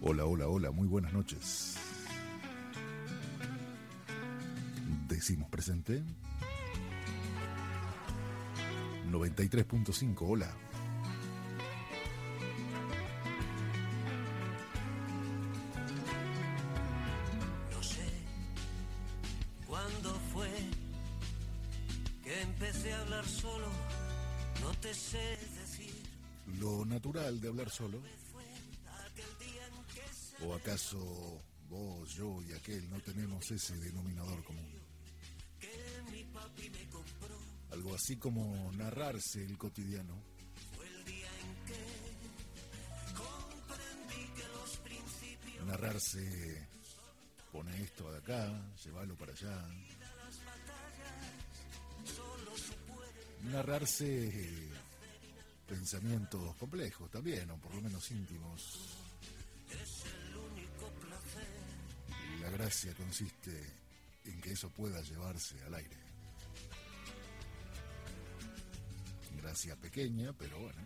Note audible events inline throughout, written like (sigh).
Hola, hola, hola, muy buenas noches. Decimos presente. 93.5, hola. No sé cuándo fue que empecé a hablar solo, no te sé decir. Lo natural de hablar solo acaso vos, yo y aquel no tenemos ese denominador común? Algo así como narrarse el cotidiano. Narrarse, pone esto de acá, llévalo para allá. Narrarse eh, pensamientos complejos también, o por lo menos íntimos gracia consiste en que eso pueda llevarse al aire. Gracia pequeña, pero bueno.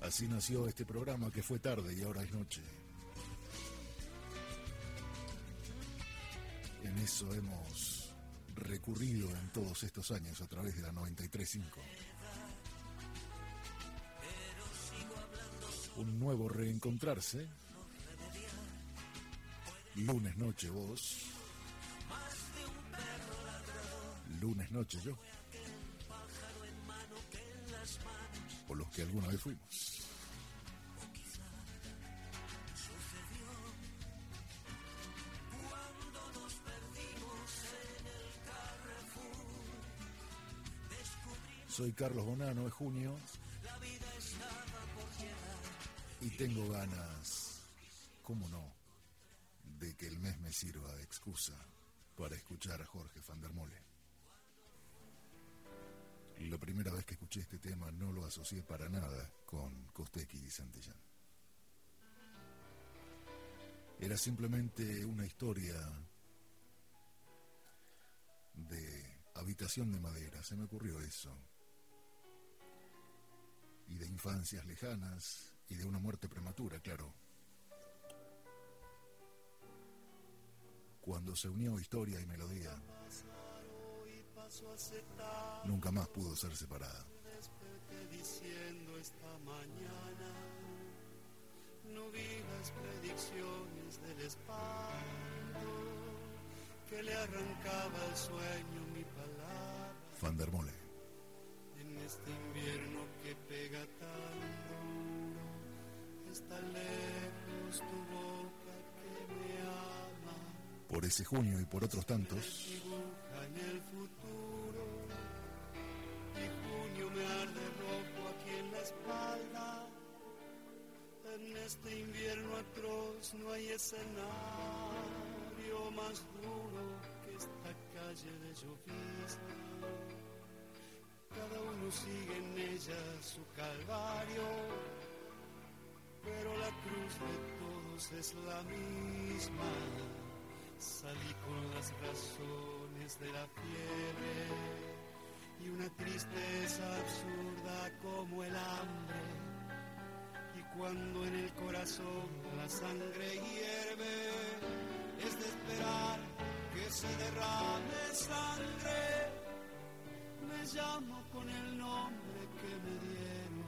Así nació este programa que fue tarde y ahora es noche. En eso hemos recurrido en todos estos años a través de la 935. Un nuevo reencontrarse Lunes noche vos. Lunes noche yo. O los que alguna vez fuimos. Soy Carlos Bonano, es junio. Y tengo ganas, ¿cómo no? sirva de excusa para escuchar a Jorge van der Mole. La primera vez que escuché este tema no lo asocié para nada con Costecchi y Santillán. Era simplemente una historia de habitación de madera, se me ocurrió eso. Y de infancias lejanas y de una muerte prematura, claro. cuando se unió historia y melodía, nunca más pudo ser separada. diciendo esta mañana, no digas predicciones del espanto que le arrancaba el sueño mi palabra. Van der Mole. En este invierno que pega tan duro, está lejos tu boca que me por ese junio y por otros tantos. El futuro, y junio me arde rojo aquí en la espalda. En este invierno atroz no hay escenario más duro que esta calle de llovizna. Cada uno sigue en ella su calvario, pero la cruz de todos es la misma. Salí con las razones de la fiebre y una tristeza absurda como el hambre. Y cuando en el corazón la sangre hierve, es de esperar que se derrame sangre. Me llamo con el nombre que me dieron,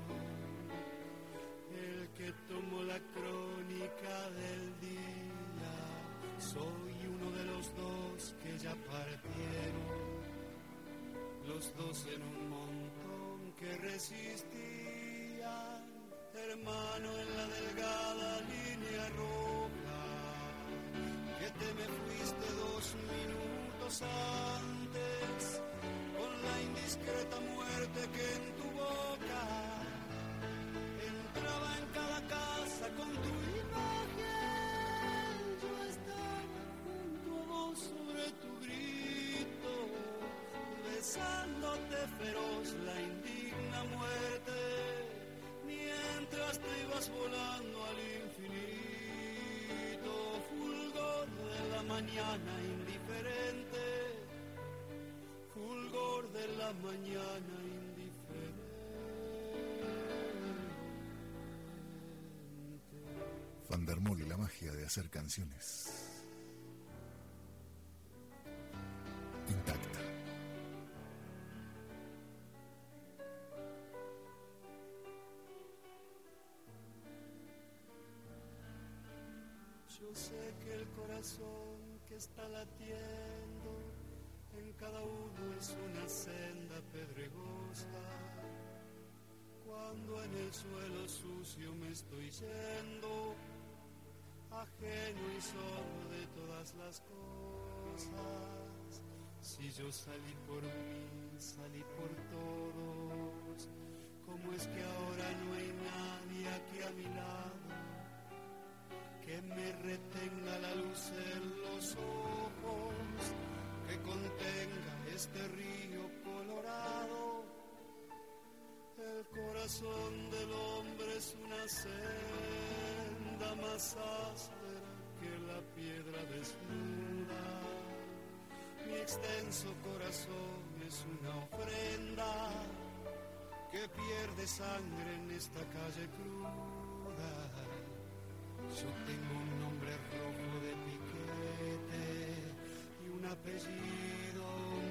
el que tomó la crónica del día. Soy que ya partieron, los dos en un montón que resistían, hermano en la delgada línea roja, que te me fuiste dos minutos antes, con la indiscreta muerte que en tu boca entraba en casa. feroz la indigna muerte, mientras te ibas volando al infinito fulgor de la mañana indiferente, fulgor de la mañana indiferente. Van der Mol y la magia de hacer canciones. El corazón que está latiendo en cada uno es una senda pedregosa. Cuando en el suelo sucio me estoy yendo, ajeno y solo de todas las cosas. Si yo salí por mí, salí por todos. ¿Cómo es que ahora no hay nadie aquí a mi lado? Que me retenga la luz en los ojos, que contenga este río colorado. El corazón del hombre es una senda más áspera que la piedra desnuda. Mi extenso corazón es una ofrenda que pierde sangre en esta calle cruda. Yo tengo un nombre rojo de piquete y un apellido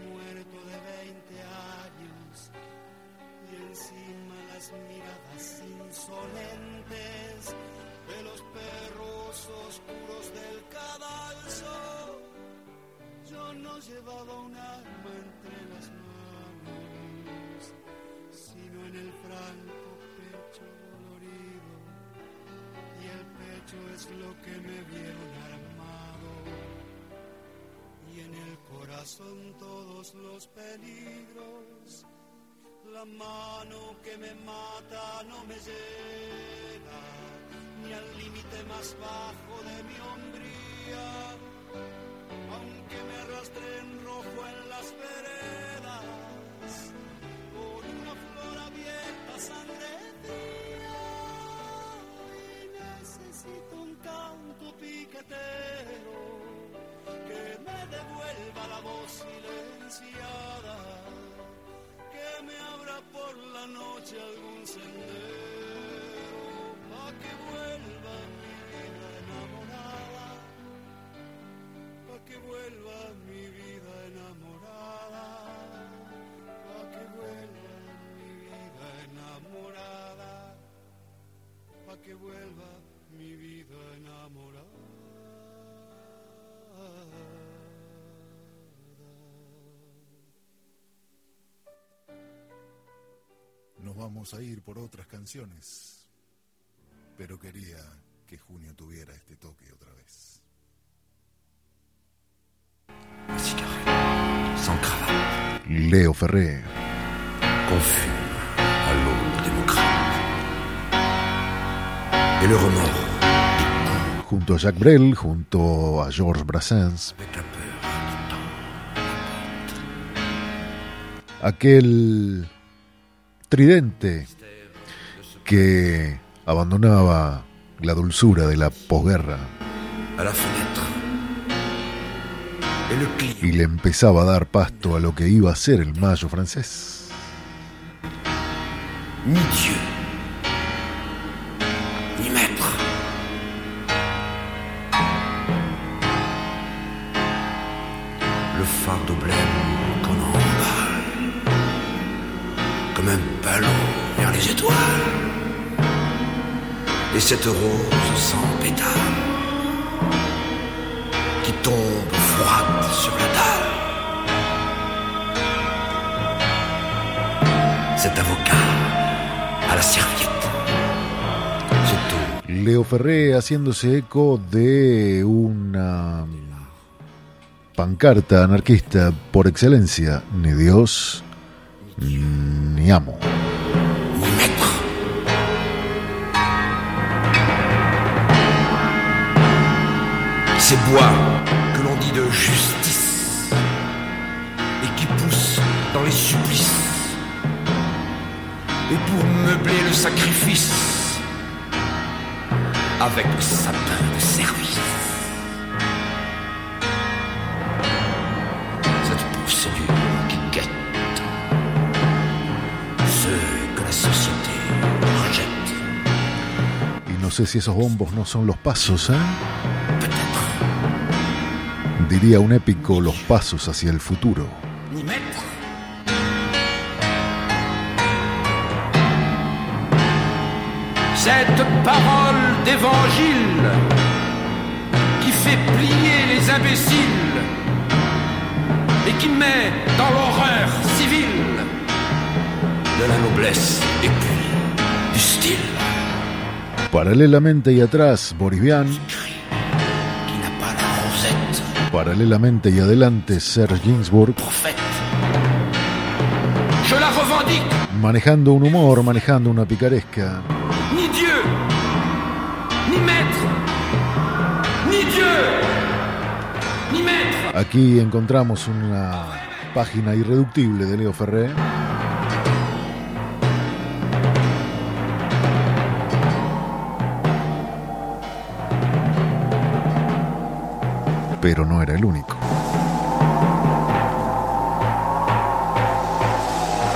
muerto de 20 años. Y encima las miradas insolentes de los perros oscuros del cadalso. Yo no llevaba un arma entre las manos, sino en el franco pecho es lo que me vieron armado. Y en el corazón todos los peligros la mano que me mata no me llega ni al límite más bajo de mi hombría. Aunque me arrastre en rojo en las veredas con una flor abierta sangre necesito un canto piquetero que me devuelva la voz silenciada, que me abra por la noche algún sendero, Nos vamos a ir por otras canciones, pero quería que junio tuviera este toque otra vez. Leo Ferré, confus à l'aube démocrate. Et le remords junto a Jacques Brel, junto a Georges Brassens, aquel tridente que abandonaba la dulzura de la posguerra y le empezaba a dar pasto a lo que iba a ser el mayo francés. Haciéndose eco de una pancarta anarquista por excelencia, ni Dios ni amo. Ces bois que l'on dit de justice et qui poussent dans les supplices. Et pour meubler le sacrifice avec le sapin de service. Cette procédure qui guette ceux que la société rejette. Y nos sé si esos bombos no son los pasos, ¿eh? Diría un épico los pasos hacia el futuro. Cette parole d'évangile qui fait plier les imbéciles et qui met dans l'horreur civile de la noblesse et puis du style. Paralelamente y atrás, Borivian. Qui n'a pas la rosette Paralelamente y adelante, Serge revendique, Manejando un humor, manejando una picaresca. Aquí encontramos una página irreductible de Leo Ferré. Pero no era el único.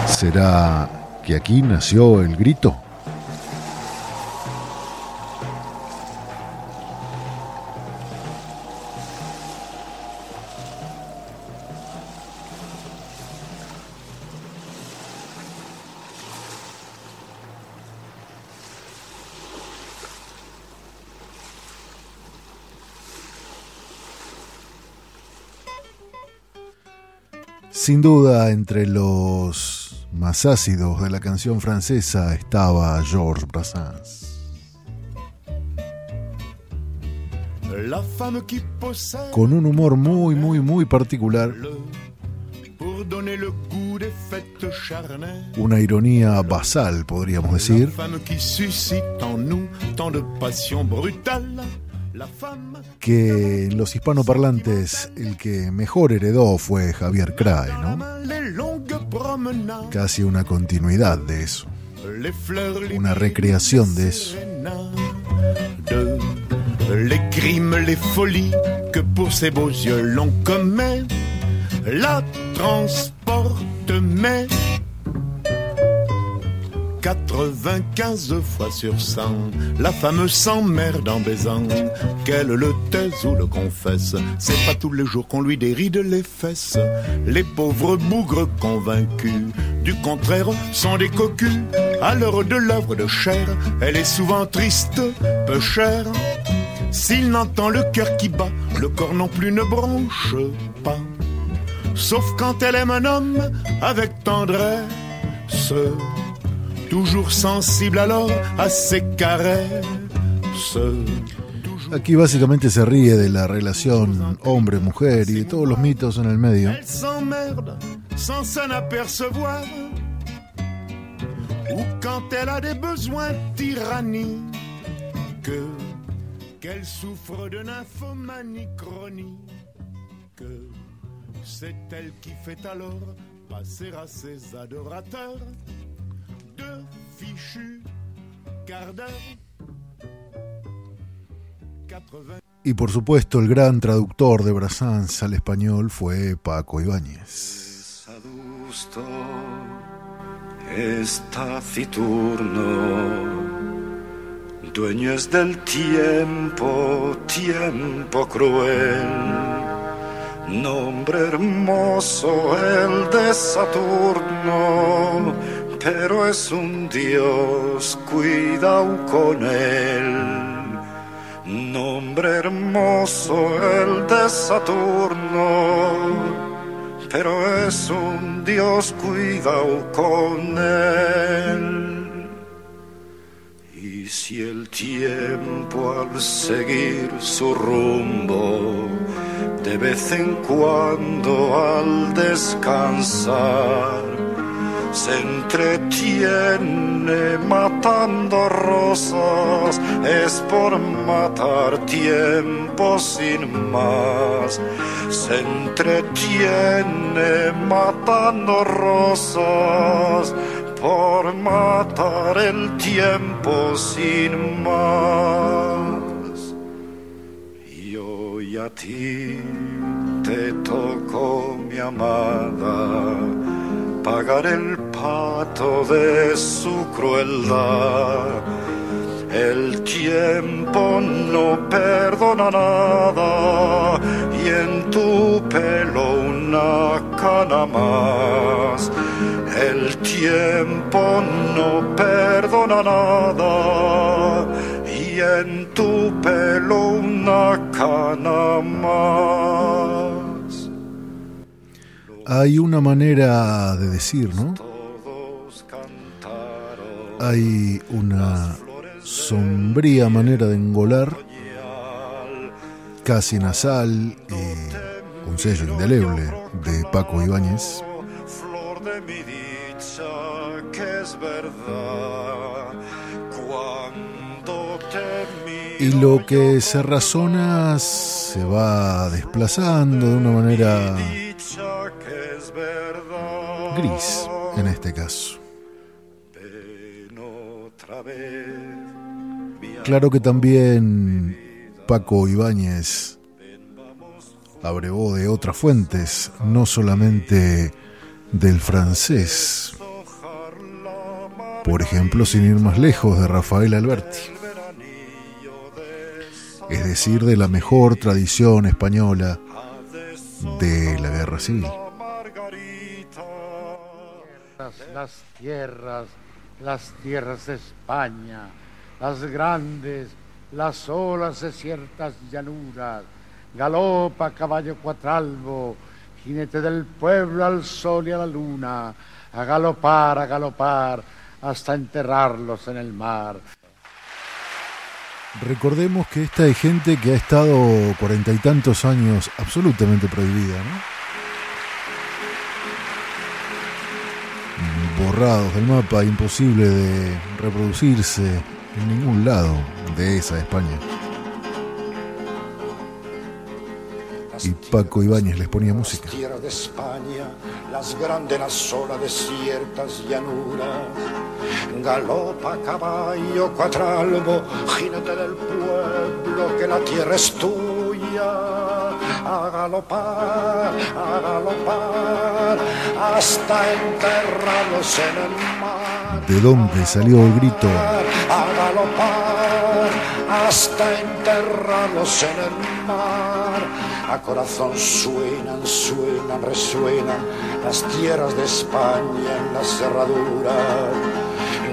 ¿Será que aquí nació el grito? Sin duda, entre los más ácidos de la canción francesa estaba Georges Brassens. Con un humor muy, muy, muy particular, una ironía basal, podríamos decir, que los hispanoparlantes el que mejor heredó fue Javier Crae, ¿no? Casi una continuidad de eso. Una recreación de eso. Les crimes, les folies que pour ses beaux yeux l'on commet. La transporte, mais 95 fois sur 100, la femme s'emmerde en baisant. Qu'elle le taise ou le confesse, c'est pas tous les jours qu'on lui déride les fesses. Les pauvres bougres convaincus du contraire sont des cocus. À l'heure de l'œuvre de chair, elle est souvent triste, peu chère. S'il n'entend le cœur qui bat, le corps non plus ne bronche pas. Sauf quand elle aime un homme avec tendresse, toujours sensible alors à ses caresses. Aquí básicamente se ríe de la relación hombre-mujer y de todos los mitos en el medio. Elle s'emmerde sans s'en apercevoir. Ou quand elle a des besoins tyranniques, que qu'elle souffre de nymphomanie chronique. C'est elle qui fait alors passer à ses adorateurs de fichus quart d'heure. 80 Y por supuesto el gran traductor de Brassens al español fue Paco Ibáñez. adusto es taciturno, dueño es del tiempo, tiempo cruel, nombre hermoso el de Saturno, pero es un dios, cuidado con él. Nombre hermoso el de Saturno, pero es un Dios cuidado con él. Y si el tiempo al seguir su rumbo, de vez en cuando al descansar, se entretiene matando rosas, es por matar tiempo sin más. Se entretiene matando rosas, por matar el tiempo sin más. Y hoy a ti te tocó mi amada pagar el pato de su crueldad. El tiempo no perdona nada y en tu pelo una cana más. El tiempo no perdona nada y en tu pelo una cana más. Hay una manera de decir, ¿no? Hay una sombría manera de engolar, casi nasal y un sello indeleble de Paco Ibáñez. Y lo que se razona se va desplazando de una manera gris en este caso. Claro que también Paco Ibáñez abrevó de otras fuentes, no solamente del francés. Por ejemplo, sin ir más lejos, de Rafael Alberti. Es decir, de la mejor tradición española de la guerra civil. Las tierras, las tierras de España, las grandes, las olas de ciertas llanuras, galopa caballo cuatralbo, jinete del pueblo al sol y a la luna, a galopar, a galopar, hasta enterrarlos en el mar. Recordemos que esta es gente que ha estado cuarenta y tantos años absolutamente prohibida, ¿no? Borrados del mapa, imposible de reproducirse en ningún lado de esa España. Y Paco Ibáñez les ponía música. Las tierras de España, las grandes, las solas desiertas llanuras. Galopa caballo cuatralbo, jinete del pueblo, que la tierra es tuya. A galopar, a galopar, hasta enterrarlos en el mar. ¿De dónde salió el grito? A galopar, hasta enterrarlos en el mar. A corazón suenan, suenan, resuenan las tierras de España en las cerraduras.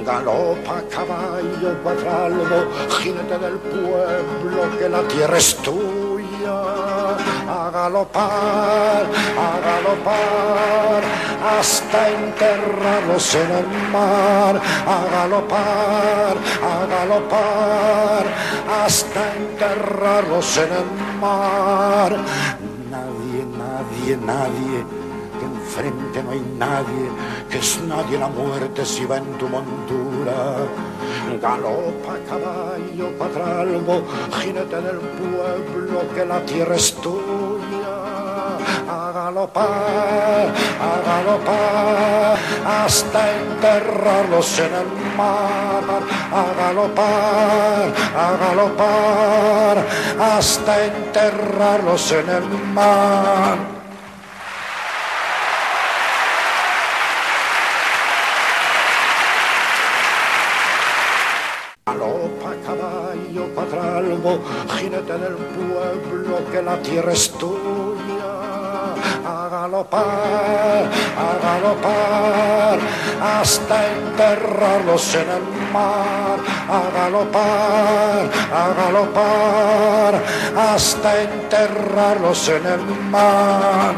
Galopa caballo cuadralbo, jinete del pueblo, que la tierra es tuya. A galopar, a galopar, hasta enterrarlos en el mar. A galopar, a galopar, hasta enterrarlos en el mar. Nadie, nadie, nadie que enfrente no hay nadie, que es nadie la muerte si va en tu montura. Galopa caballo cuadralbo, jinete del pueblo, que la tierra es tuya. A galopar, a galopar, hasta enterrarlos en el mar. A galopar, a galopar, hasta enterrarlos en el mar. Cuadralbo, jinete del pueblo, que la tierra es tuya. A galopar, a galopar, hasta enterrarlos en el mar. A galopar, a galopar, hasta enterrarlos en el mar.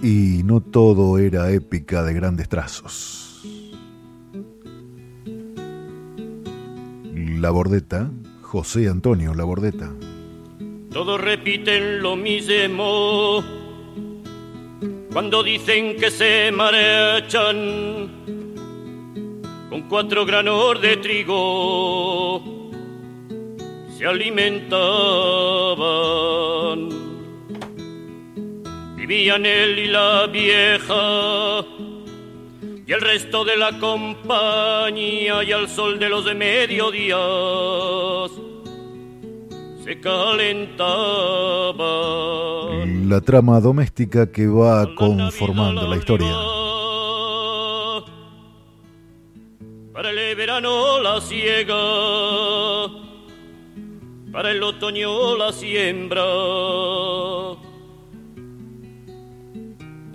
Y no todo era épica de grandes trazos. La Bordeta, José Antonio La Bordeta. Todos repiten lo mismo cuando dicen que se marchan con cuatro granos de trigo se alimentaban. Vivían él y la vieja y el resto de la compañía y al sol de los de mediodías se calentaban. La trama doméstica que va conformando la historia. para el verano la siega, para el otoño la siembra,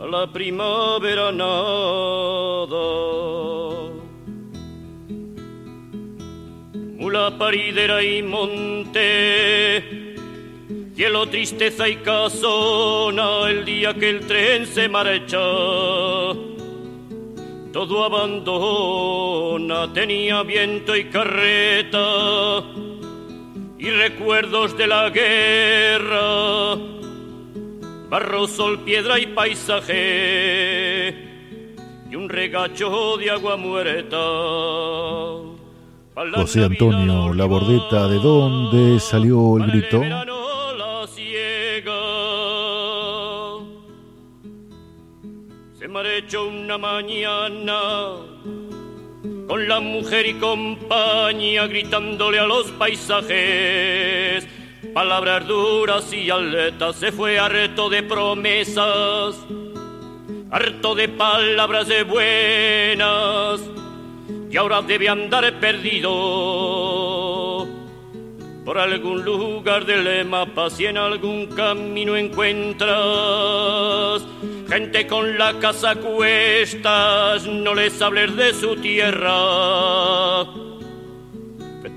la primavera nada. Mula paridera y monte, cielo tristeza y casona el día que el tren se marcha todo abandona, tenía viento y carreta y recuerdos de la guerra, barro, sol, piedra y paisaje y un regacho de agua muerta. José Antonio la Labordeta, ¿de dónde salió el grito? Se marchó una mañana con la mujer y compañía gritándole a los paisajes. Palabras duras y aletas se fue harto de promesas, harto de palabras de buenas y ahora debe andar perdido por algún lugar del mapa si en algún camino encuentras gente con la casa cuestas no les hables de su tierra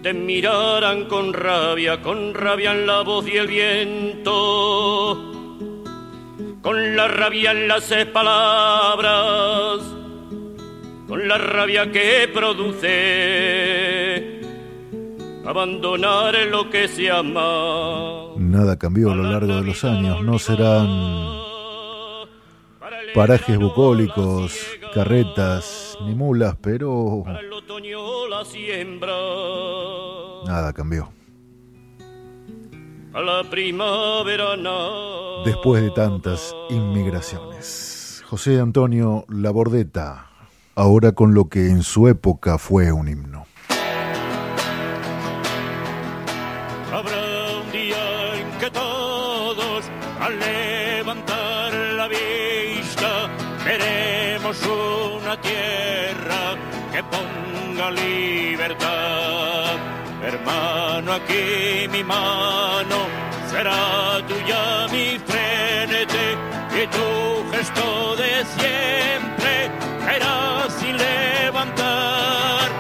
te mirarán con rabia con rabia en la voz y el viento con la rabia en las palabras con la rabia que produce abandonar lo que se ama. Nada cambió a lo largo de los años, no serán parajes bucólicos, carretas ni mulas, pero nada cambió. Después de tantas inmigraciones. José Antonio Labordeta, ahora con lo que en su época fue un himno. Que ponga libertad. Hermano, aquí mi mano será tuya mi frente y tu gesto de siempre será sin levantar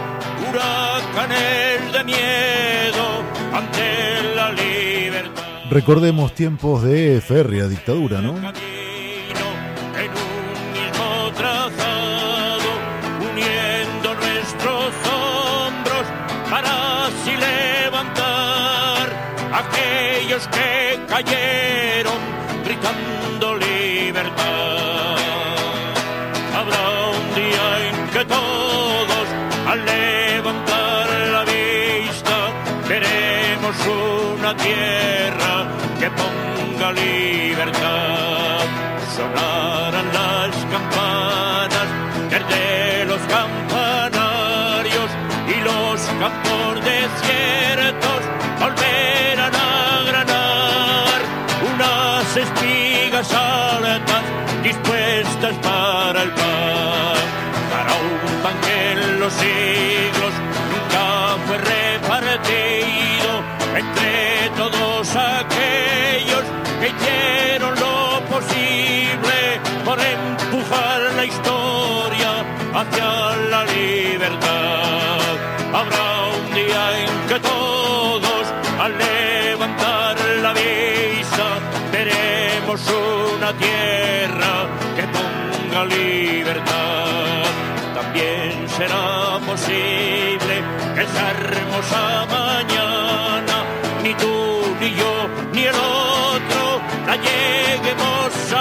huracanes de miedo ante la libertad. Recordemos tiempos de férrea dictadura, ¿no? Cayeron gritando que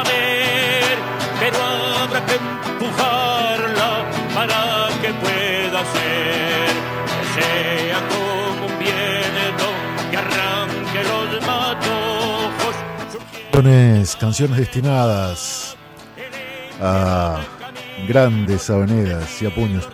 ver, pero habrá que empujarla para que pueda ser, que sea como un viento que arranque los matojos. Canciones, canciones destinadas a grandes avenidas y a puños.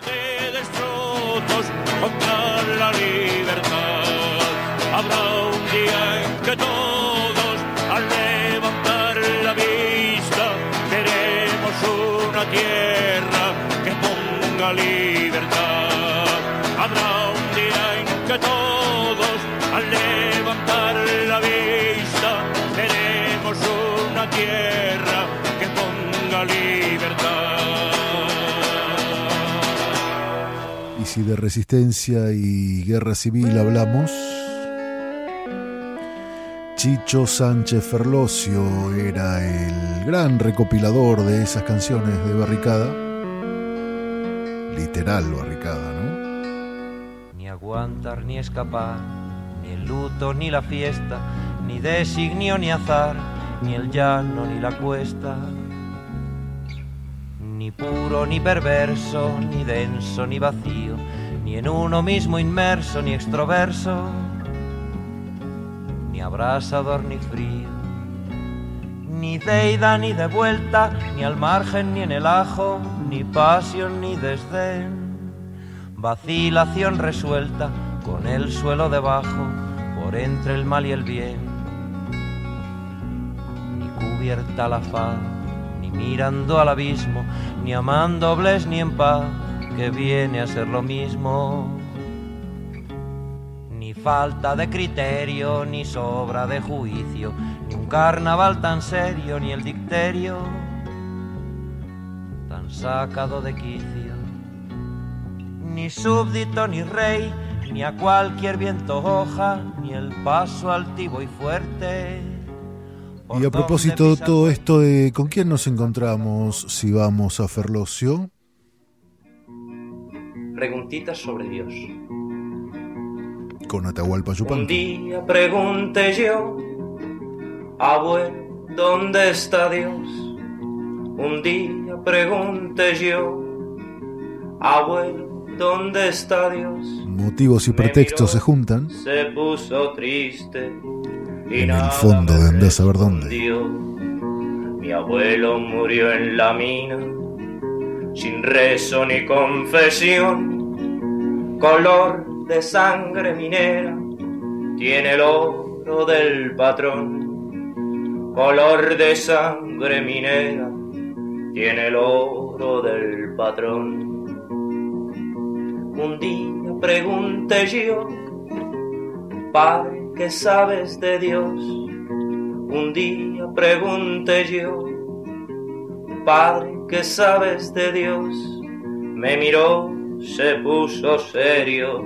De resistencia y guerra civil hablamos, Chicho Sánchez Ferlosio era el gran recopilador de esas canciones de barricada, literal barricada, ¿no? Ni aguantar ni escapar, ni el luto ni la fiesta, ni designio ni azar, ni el llano ni la cuesta. Ni puro ni perverso, ni denso ni vacío, ni en uno mismo inmerso ni extroverso, ni abrasador ni frío, ni de ida ni de vuelta, ni al margen ni en el ajo, ni pasión ni desdén vacilación resuelta con el suelo debajo, por entre el mal y el bien. Ni cubierta la faz, ni mirando al abismo, ni amando bles ni en paz, que viene a ser lo mismo. Ni falta de criterio, ni sobra de juicio, ni un carnaval tan serio, ni el dicterio tan sacado de quicio ni súbdito ni rey, ni a cualquier viento hoja, ni el paso altivo y fuerte. Y a propósito de todo esto de con quién nos encontramos si vamos a Ferlosio, Preguntitas sobre Dios. con Atahualpa Un Yupanqui. día pregunté yo, abuelo, ¿dónde está Dios? Un día pregunté yo, abuelo, ¿dónde está Dios? Motivos y pretextos se juntan Se puso triste y en el fondo de andar a saber dónde. Mi abuelo murió en la mina, sin rezo ni confesión, color de sangre minera, tiene el oro del patrón, color de sangre minera, tiene el oro del patrón. Un día pregunté yo, Padre, ¿qué sabes de Dios? Un día pregunté yo, Padre, ¿qué sabes de Dios? Me miró, se puso serio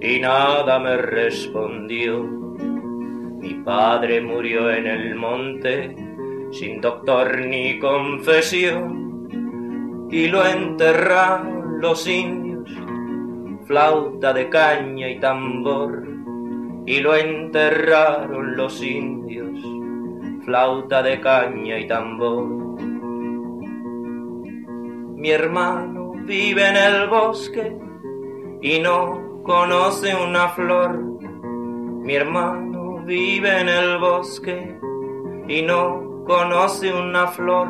y nada me respondió. Mi padre murió en el monte, sin doctor ni confesión, y lo enterraron los indios, flauta de caña y tambor, y lo enterraron los indios, flauta de caña y tambor. Mi hermano vive en el bosque y no conoce una flor. Mi hermano vive en el bosque y no conoce una flor.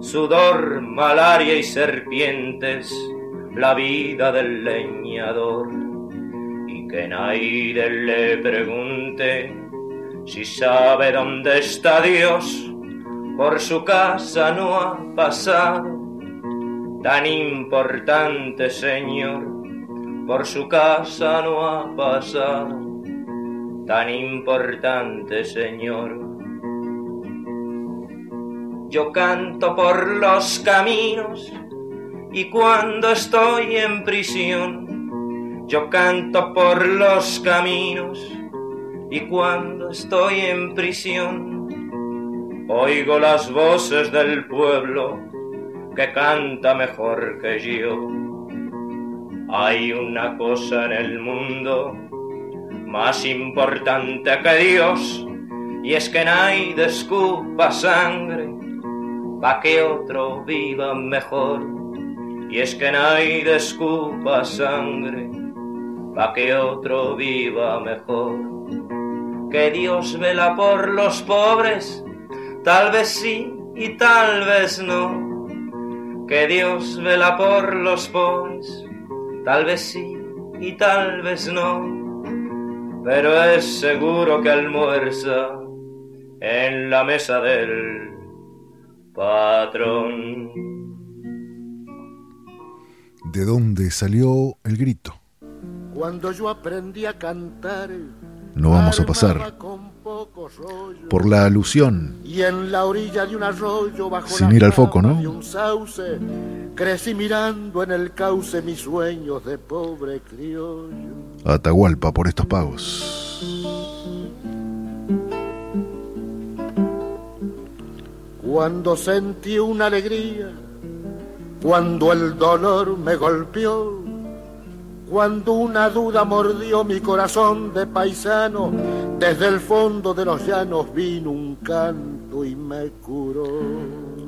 Sudor, malaria y serpientes, la vida del leñador. Y que nadie le pregunte si sabe dónde está Dios. Por su casa no ha pasado tan importante señor, por su casa no ha pasado tan importante señor. Yo canto por los caminos y cuando estoy en prisión, yo canto por los caminos y cuando estoy en prisión, oigo las voces del pueblo que canta mejor que yo. Hay una cosa en el mundo más importante que Dios, y es que nadie escupa sangre pa' que otro viva mejor. Y es que nadie escupa sangre pa' que otro viva mejor. Que Dios vela por los pobres, tal vez sí y tal vez no que Dios vela por los pobres, tal vez sí y tal vez no, pero es seguro que almuerza en la mesa del patrón. ¿De dónde salió el grito? Cuando yo aprendí a cantar, No vamos a pasar por la alusión Y en la orilla de un arroyo bajo Sin ir al foco, ¿no? de un sauce, crecí mirando en el cauce mis sueños de pobre criollo. Atahualpa por estos pagos. Cuando sentí una alegría, cuando el dolor me golpeó, cuando una duda mordió mi corazón de paisano, desde el fondo de los llanos vino un canto y me curó.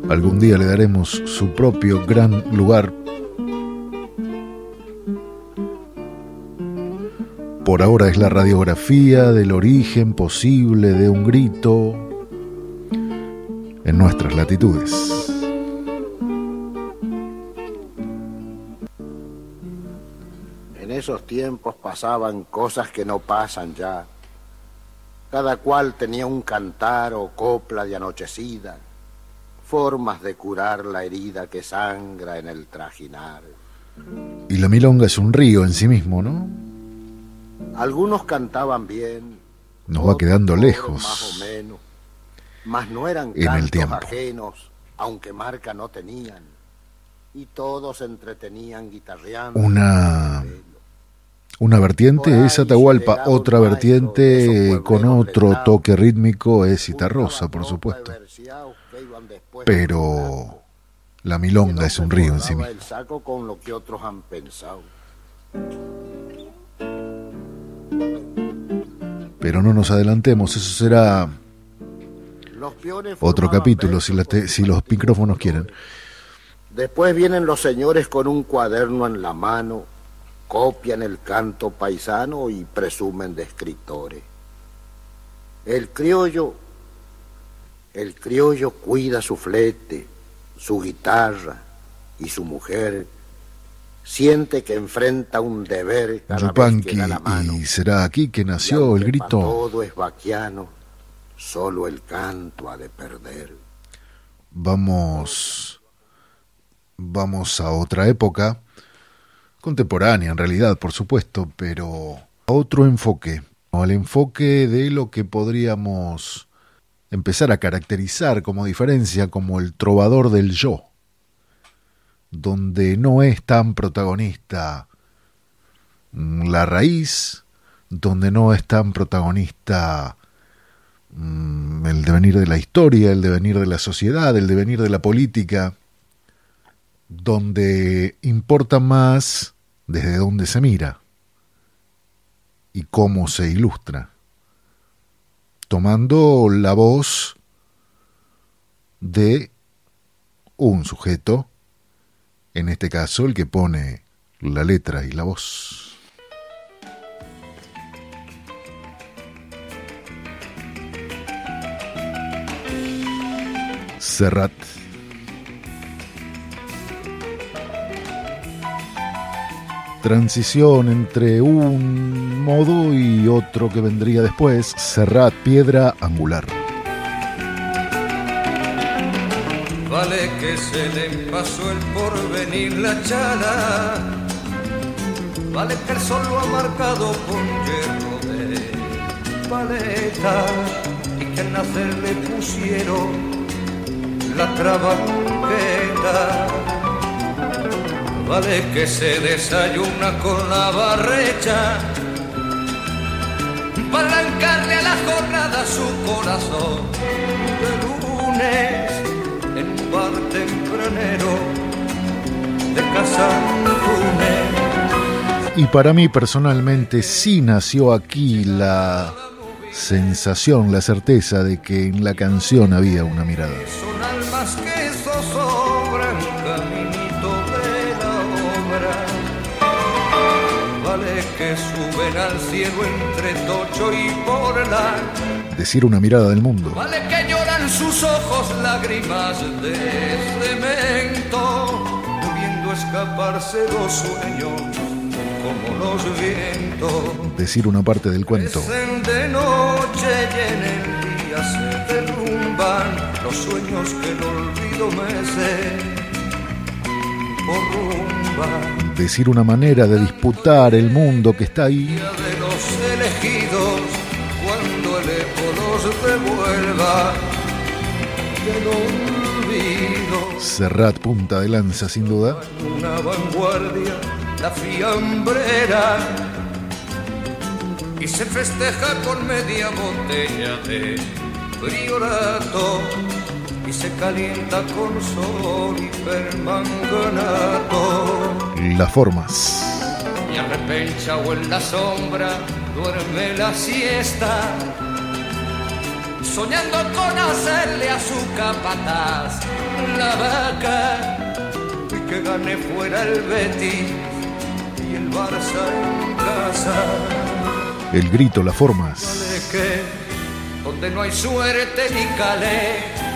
Algún día le daremos su propio gran lugar. Por ahora es la radiografía del origen posible de un grito en nuestras latitudes. Esos tiempos pasaban cosas que no pasan ya. Cada cual tenía un cantar o copla de anochecida, formas de curar la herida que sangra en el trajinar. Y la milonga es un río en sí mismo, ¿no? Algunos cantaban bien, Nos va quedando más o lejos. menos, mas no eran en el cantos tiempo. ajenos, aunque marca no tenían. Y todos entretenían guitarreando. Una, una vertiente es Atahualpa, otra vertiente con otro toque rítmico es Citarrosa, por supuesto. Pero la milonga es un río en sí mismo. el saco con lo que otros han pensado. Pero no nos adelantemos, eso será otro capítulo si, la te- si los micrófonos quieren. Después vienen los señores con un cuaderno en la mano, copian el canto paisano y presumen de escritores. El criollo, el criollo cuida su flete, su guitarra y su mujer. Siente que enfrenta un deber cada vez que da la mano. y será aquí que nació el grito. Todo es vaquiano, solo el canto ha de perder. Vamos, vamos a otra época, contemporánea en realidad, por supuesto, pero a otro enfoque, al enfoque de lo que podríamos empezar a caracterizar como diferencia como el trovador del yo, donde no es tan protagonista mm, la raíz, donde no es tan protagonista mm, el devenir de la historia, el devenir de la sociedad, el devenir de la política, donde importa más desde dónde se mira y cómo se ilustra, tomando la voz de un sujeto, en este caso el que pone la letra y la voz. Serrat. Transición entre un modo y otro que vendría después, Serrat, piedra angular. Vale que se le pasó el porvenir la chala, vale que el sol lo ha marcado con hierro de paleta y que al nacer le pusieron la trabanqueta. Vale que se desayuna con la barrecha, para arrancarle a la jornada su corazón. De lunes en un bar tempranero de casa Y para mí personalmente sí nació aquí la sensación, la certeza de que en la canción había una mirada. Que suben al cielo entre Tocho y Porla. Decir una mirada del mundo. Vale que lloran sus ojos lágrimas de cemento. Viendo escaparse los sueños como los vientos. Decir una parte del cuento. De noche y en el día se derrumban los sueños que el olvido mece. Rumba. Decir una manera de disputar el mundo que está ahí. De los elegidos, cuando el los olvido. Serrat punta de lanza sin duda. Una vanguardia, la fiambrera. Y se festeja con media botella de priorato. Y se calienta con sol y permanganato. Las formas. Y a repencha o en la sombra duerme la siesta. Soñando con hacerle a su capataz la vaca y que gane fuera el Betty y el Barça en casa. El grito, las formas. Donde no hay suerte ni calé.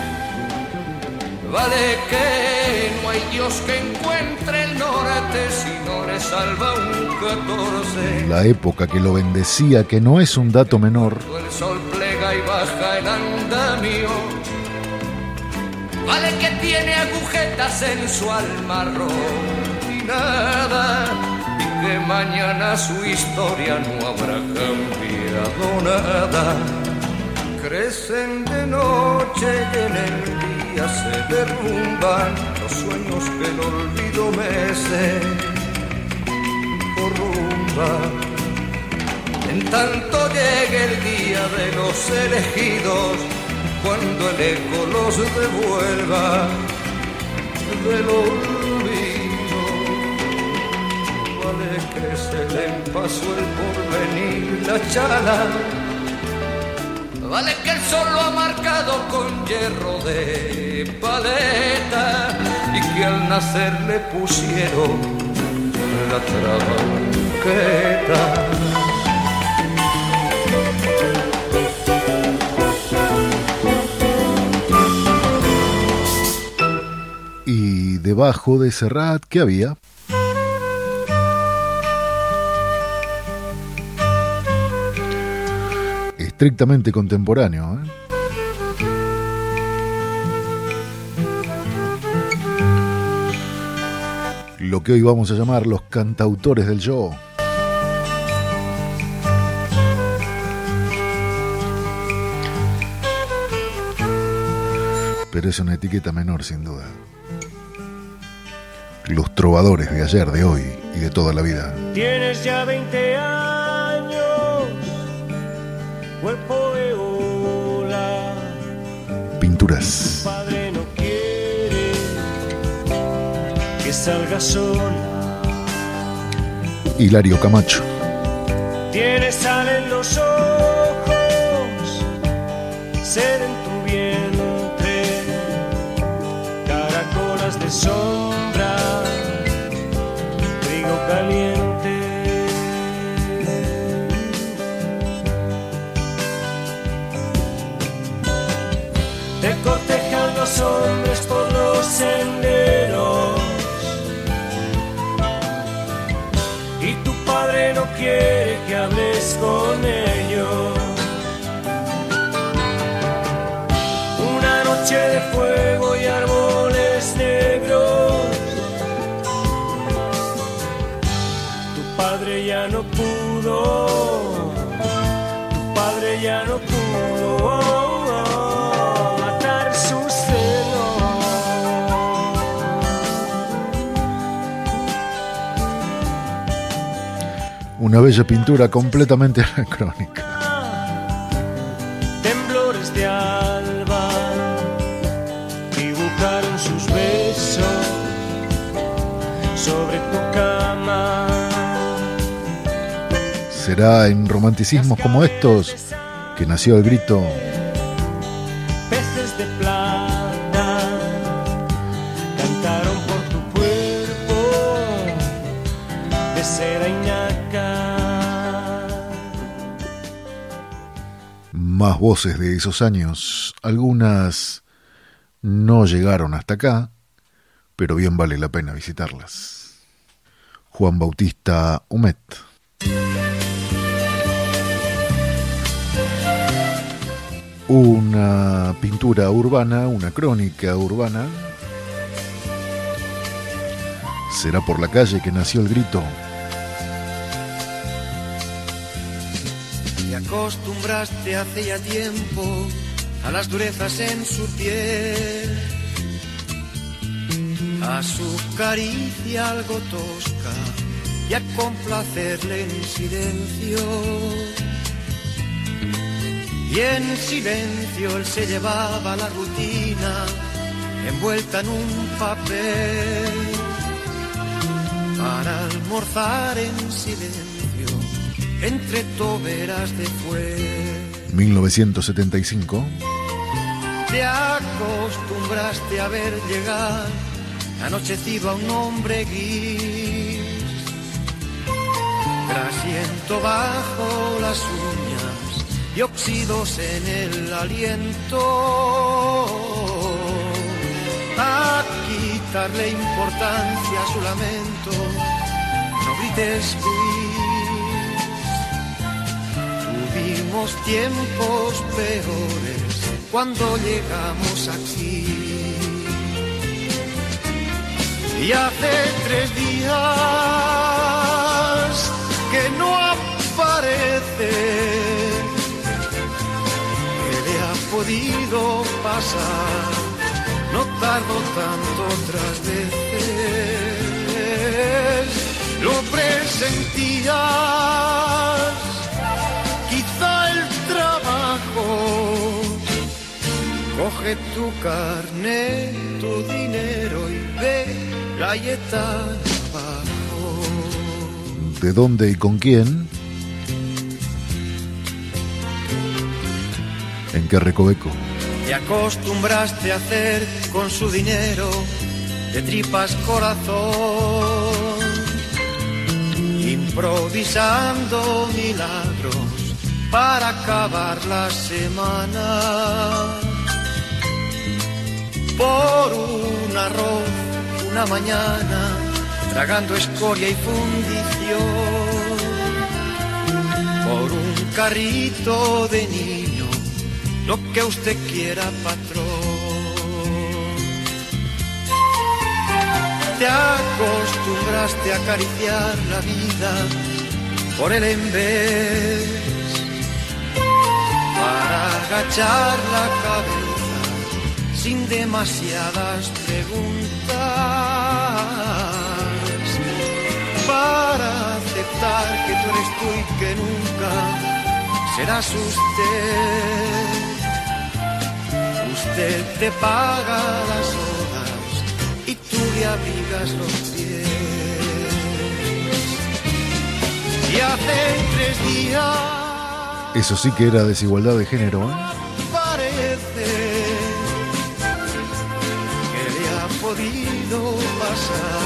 Vale que no hay Dios que encuentre el norte si no le salva un 14. La época que lo bendecía, que no es un dato menor. Cuando el sol plega y baja el andamio. Vale que tiene agujetas en su alma y nada. Y que mañana su historia no habrá cambiado nada. Crecen de noche en el día se derrumban los sueños que el olvido mece. Corrumba. En tanto llegue el día de los elegidos, cuando el eco los devuelva del olvido. Vale que se le pasó el porvenir la chala. Vale que el sol lo ha marcado con hierro de paleta y que al nacer le pusieron la trabanqueta. Y debajo de Serrat, ¿qué había? Estrictamente contemporáneo. ¿eh? Lo que hoy vamos a llamar los cantautores del yo. Pero es una etiqueta menor sin duda. Los trovadores de ayer, de hoy y de toda la vida. Tienes ya 20 años, cuerpo de ola. Pinturas. Padre no quiere que salga sola. Hilario Camacho. Tienes sal en los ojos, hombres por los senderos. y tu padre no quiere que hables con ellos. Una noche de fuego y árboles negros. Tu padre ya no pudo, Una bella pintura completamente (laughs) anacrónica. temblores de alba dibujaron sus besos sobre tu cama. Será en romanticismos como estos que nació el grito más voces de esos años. Algunas no llegaron hasta acá, pero bien vale la pena visitarlas. Juan Bautista Humet. Una pintura urbana, una crónica urbana, ¿Será por la calle que nació el grito? Te acostumbraste hace ya tiempo a las durezas en su piel, a su caricia algo tosca y a complacerle en silencio. Y en silencio él se llevaba la rutina envuelta en un papel para almorzar en silencio entre toberas de fuego. 1975. Te acostumbraste a ver llegar anochecido a un hombre gris, grasiento bajo las uñas y óxidos en el aliento. A quitarle importancia a su lamento, no grites Luis, tuvimos tiempos peores cuando llegamos aquí. Y hace tres días que no aparece. ¿Qué le ha podido pasar? No tardo tanto otras veces. Lo presentías, Coge tu carne, tu dinero y ve galleta abajo. ¿De dónde y con quién? ¿En qué recoveco? Te acostumbraste a hacer con su dinero de tripas corazón, improvisando milagros para acabar la semana. Por un arroz, una mañana, tragando escoria y fundición. Por un carrito de niño, lo que usted quiera, patrón. Te acostumbraste a acariciar la vida por el en vez para agachar la cabeza sin demasiadas preguntas para aceptar que tú eres tú y que nunca serás usted. Usted te paga las horas y tú le abrigas los pies. Y hace tres días Eso sí que era desigualdad de género, ¿eh? Podido pasar.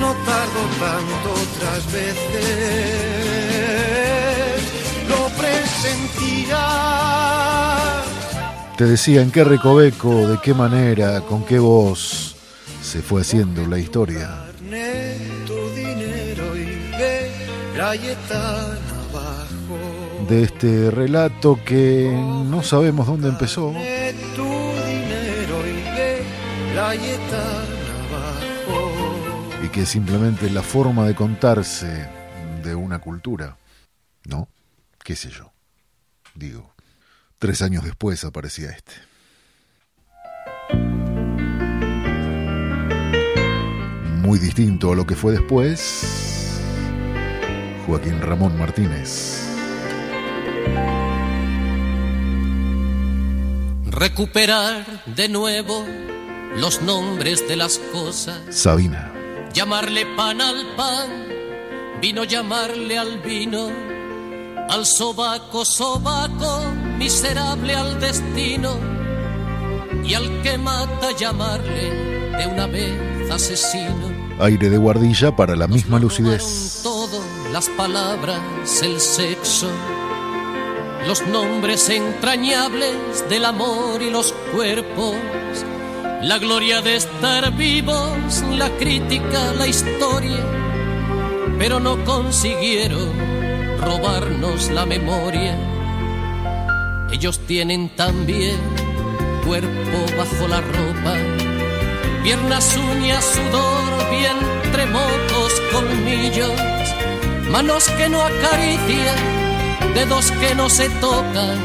No tardo tanto otras veces. Lo presentía. Te decía en qué recoveco, de qué manera, con qué voz se fue haciendo la historia. De este relato que no sabemos dónde empezó, y que es simplemente la forma de contarse de una cultura, ¿no? ¿Qué sé yo? Digo, tres años después aparecía este. Muy distinto a lo que fue después, Joaquín Ramón Martínez. Recuperar de nuevo los nombres de las cosas. Sabina. Llamarle pan al pan, vino llamarle al vino, al sobaco sobaco, miserable al destino, y al que mata llamarle de una vez asesino. Aire de guardilla para la misma lucidez. Todo, las palabras, el sexo, los nombres entrañables del amor y los cuerpos, la gloria de estar vivos, la crítica, la historia, pero no consiguieron robarnos la memoria. Ellos tienen también cuerpo bajo la ropa, Piernas, uñas, sudor, vientre, mocos, colmillos, manos que no acarician, dedos que no se tocan,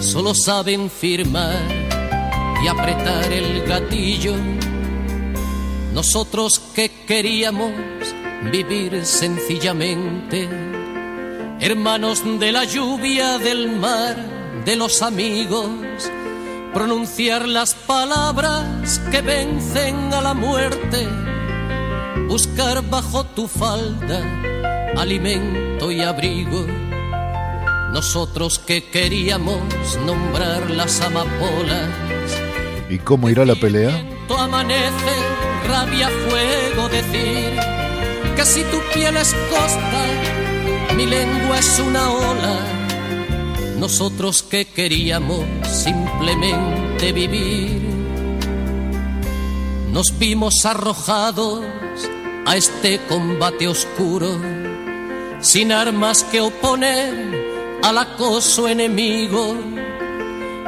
solo saben firmar y apretar el gatillo. Nosotros que queríamos vivir sencillamente, hermanos de la lluvia, del mar, de los amigos, pronunciar las palabras que vencen a la muerte, buscar bajo tu falda alimento y abrigo. Nosotros que queríamos nombrar las amapolas, ¿Y cómo irá la pelea? amanece, rabia, fuego, decir que si tu piel es costa, mi lengua es una ola. Nosotros que queríamos simplemente vivir, nos vimos arrojados a este combate oscuro, sin armas que oponer al acoso enemigo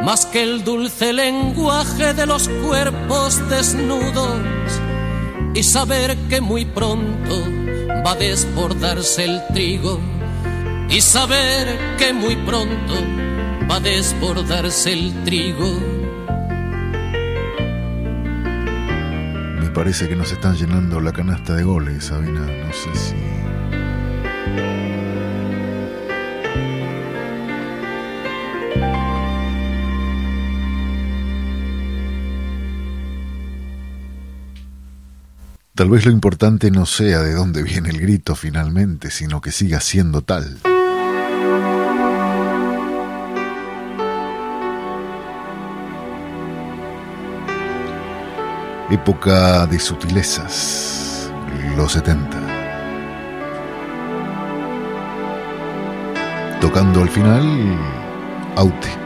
más que el dulce lenguaje de los cuerpos desnudos y saber que muy pronto va a desbordarse el trigo y saber que muy pronto va a desbordarse el trigo. Me parece que nos están llenando la canasta de goles, Sabina. No sé si. Tal vez lo importante no sea de dónde viene el grito finalmente, sino que siga siendo tal. Época de sutilezas, los 70. Tocando al final, Aute.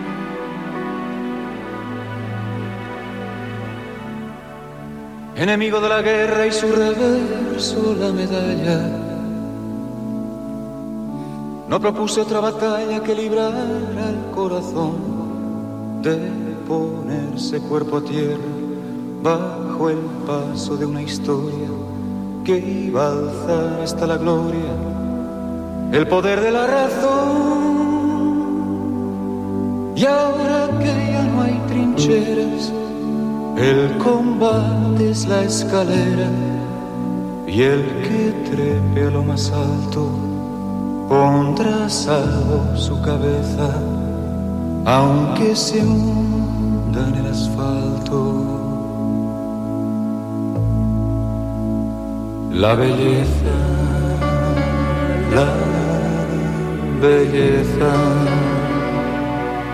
Enemigo de la guerra y su reverso la medalla. No propuse otra batalla que librar al corazón de ponerse cuerpo a tierra bajo el paso de una historia que iba a alzar hasta la gloria el poder de la razón. Y ahora que ya no hay trincheras, el combate es la escalera y el que trepe a lo más alto pondrá salvo su cabeza, aunque se hunda en el asfalto. La belleza, la belleza,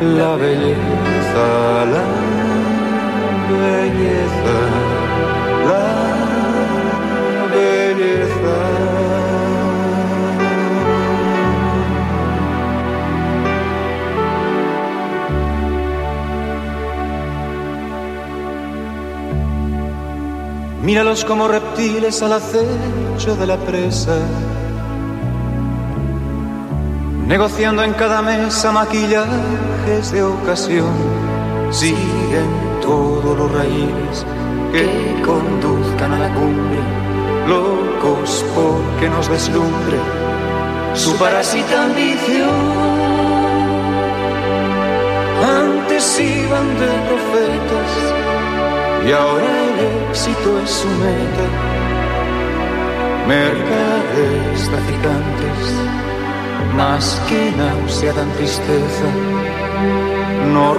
la belleza, la belleza, la belleza. Míralos como reptiles al acecho de la presa, negociando en cada mesa maquillajes de ocasión. Siguen todos los raíles que conduzcan a la cumbre, locos porque nos deslumbre su parásita ambición. Antes iban de profetas y ahora el éxito es su meta. Mercaderes traficantes, más que náusea dan tristeza, no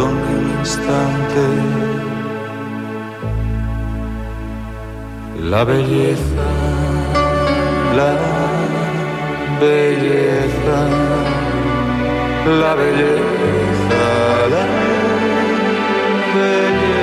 ni un instante. La belleza, la belleza, la belleza, la belleza,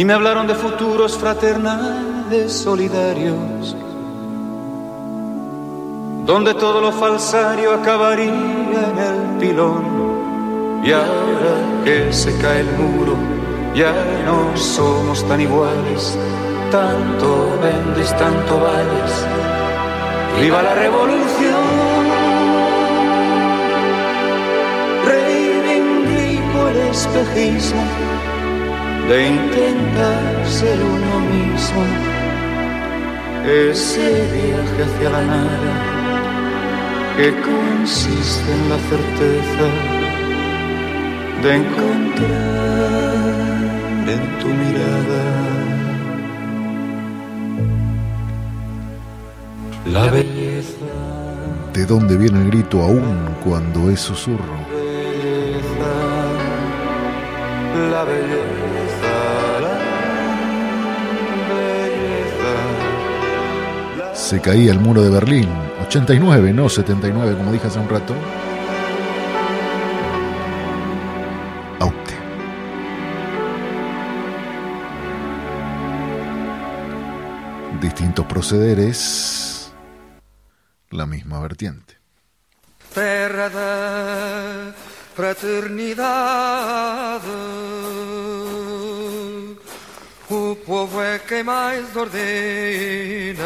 Y me hablaron de futuros fraternales solidarios donde todo lo falsario acabaría en el pilón. Y ahora que se cae el muro, ya no somos tan iguales, tanto vendes, tanto vales. ¡Viva la revolución! Reivindico el espejismo de intentar ser uno mismo, ese viaje hacia la nada que consiste en la certeza de encontrar en tu mirada la belleza, ¿De dónde viene el grito aún cuando es susurro? La belleza, la belleza. Se caía el muro de Berlín, 89, no 79, como dije hace un rato. Aute. Distintos procederes, la misma vertiente. terra da fraternidade. O povo é quem mais ordena.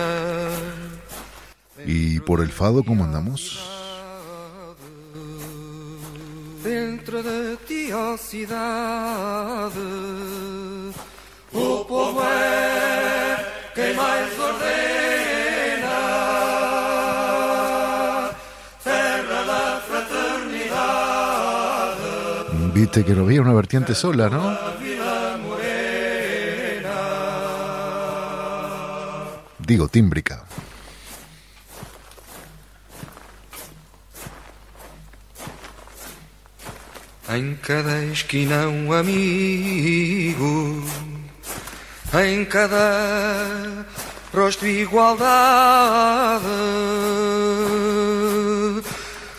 ¿Y por el fado cómo andamos? Dentro de ti, ó cidade, o povo é quem mais ordena. Viste que no había una vertiente sola, ¿no? Digo, tímbrica. Em cada esquina um amigo, em cada rosto igualdade.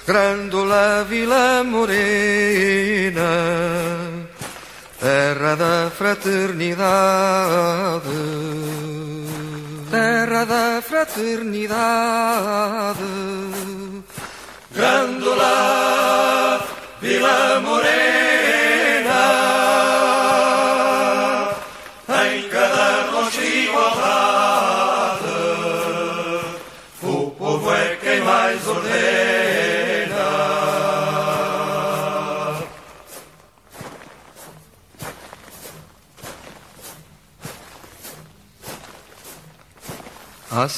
Grândola Vila Morena, terra da fraternidade, terra da fraternidade. Grândola Vila Morena,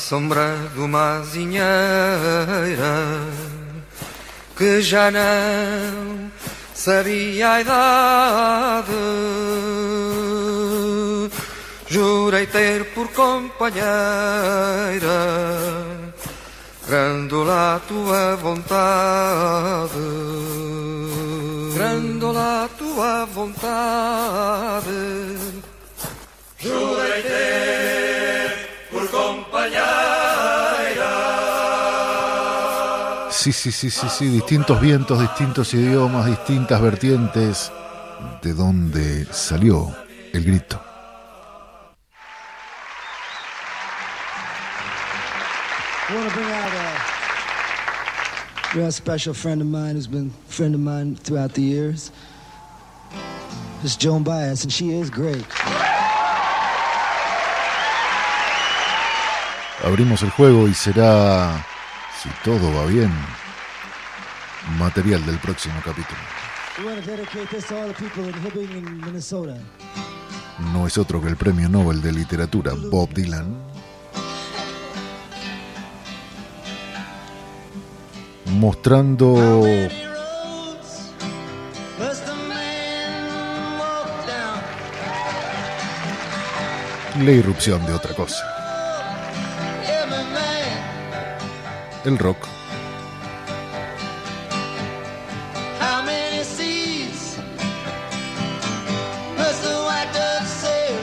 sombra de uma azinheira que já não sabia a idade. Jurei ter por companheira, grândola a tua vontade, grândola a tua vontade. Jurei ter. Sí, sí, sí, sí, sí, distintos vientos, distintos idiomas, distintas vertientes. ¿De dónde salió el grito? I want to bring out a special friend of mine who's been a friend of mine throughout the years. It's Joan Baez, and she is great. Abrimos el juego y será, si todo va bien, material del próximo capítulo. No es otro que el premio Nobel de Literatura, Bob Dylan. Mostrando la irrupción de otra cosa. Dove sail?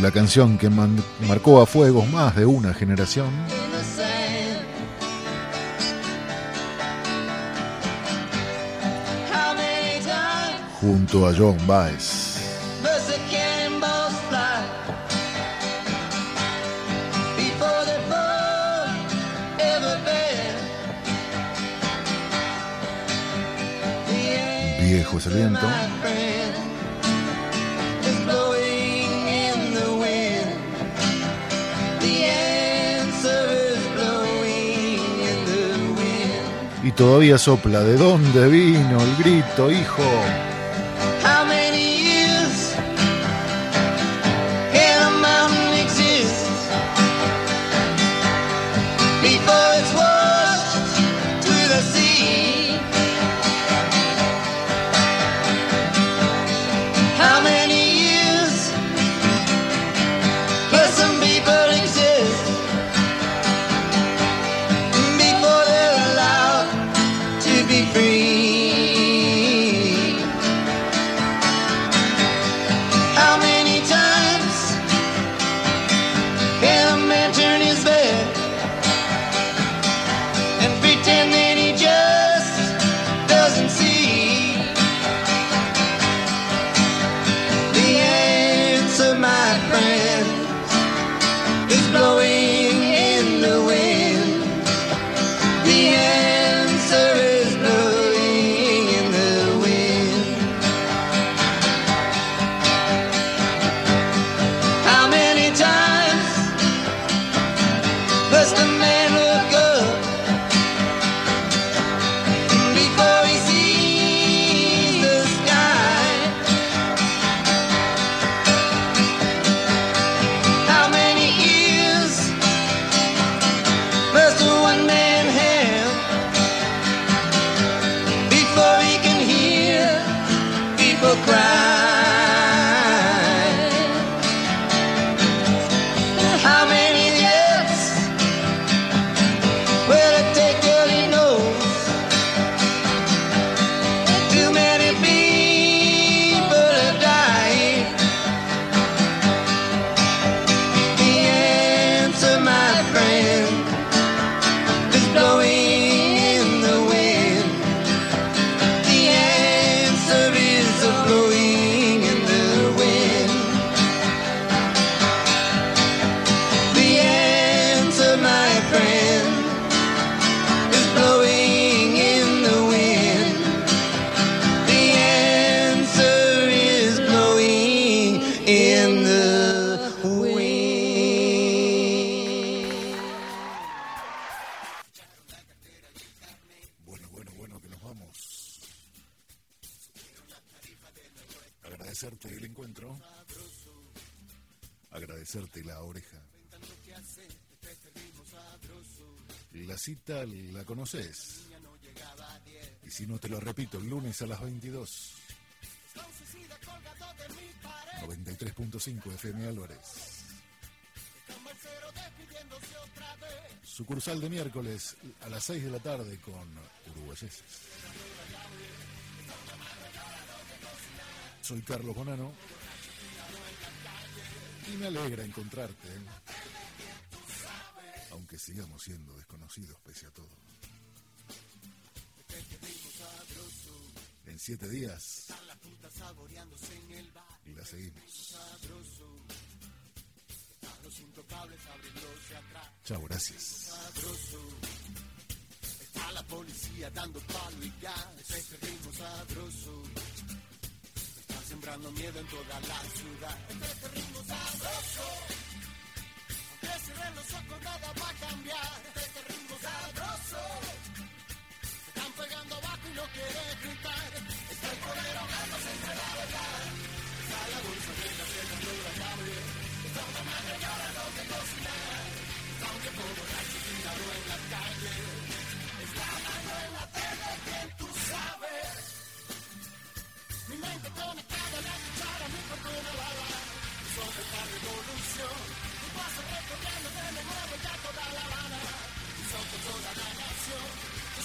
La canción que marcó a fuegos más de una generación. junto a John Baez. Wind. Y todavía sopla. ¿De dónde vino el grito, hijo? Conoces. Y si no te lo repito, el lunes a las 22. 93.5 FM Álvarez. Sucursal de miércoles a las 6 de la tarde con uruguayeses. Soy Carlos Bonano y me alegra encontrarte, aunque sigamos siendo desconocidos pese a todo. En siete días y la seguimos. Chao, gracias. Está la policía dando palo y gas. Este ritmo sabroso. Está sembrando miedo en toda la ciudad. Este ritmo sabroso. Aunque cierren los ojos, nada va a cambiar. Este ritmo sabroso. Pegando abajo y no quieren gritar. Está el poder ahogándose entre la verdad. Está la la cena de la llave. Está una madre llorando de cocinar. Está un viejo borracho tirado en la calle. Está la tele que tú sabes. Mi mente conectada a la cuchara, mi cuerpo una bala. Sobre esta revolución, mi paso recorriendo de nuevo ya toda la Habana. Son toda la nación.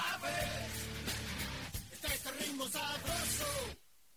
sabes. Está este ritmo sabroso.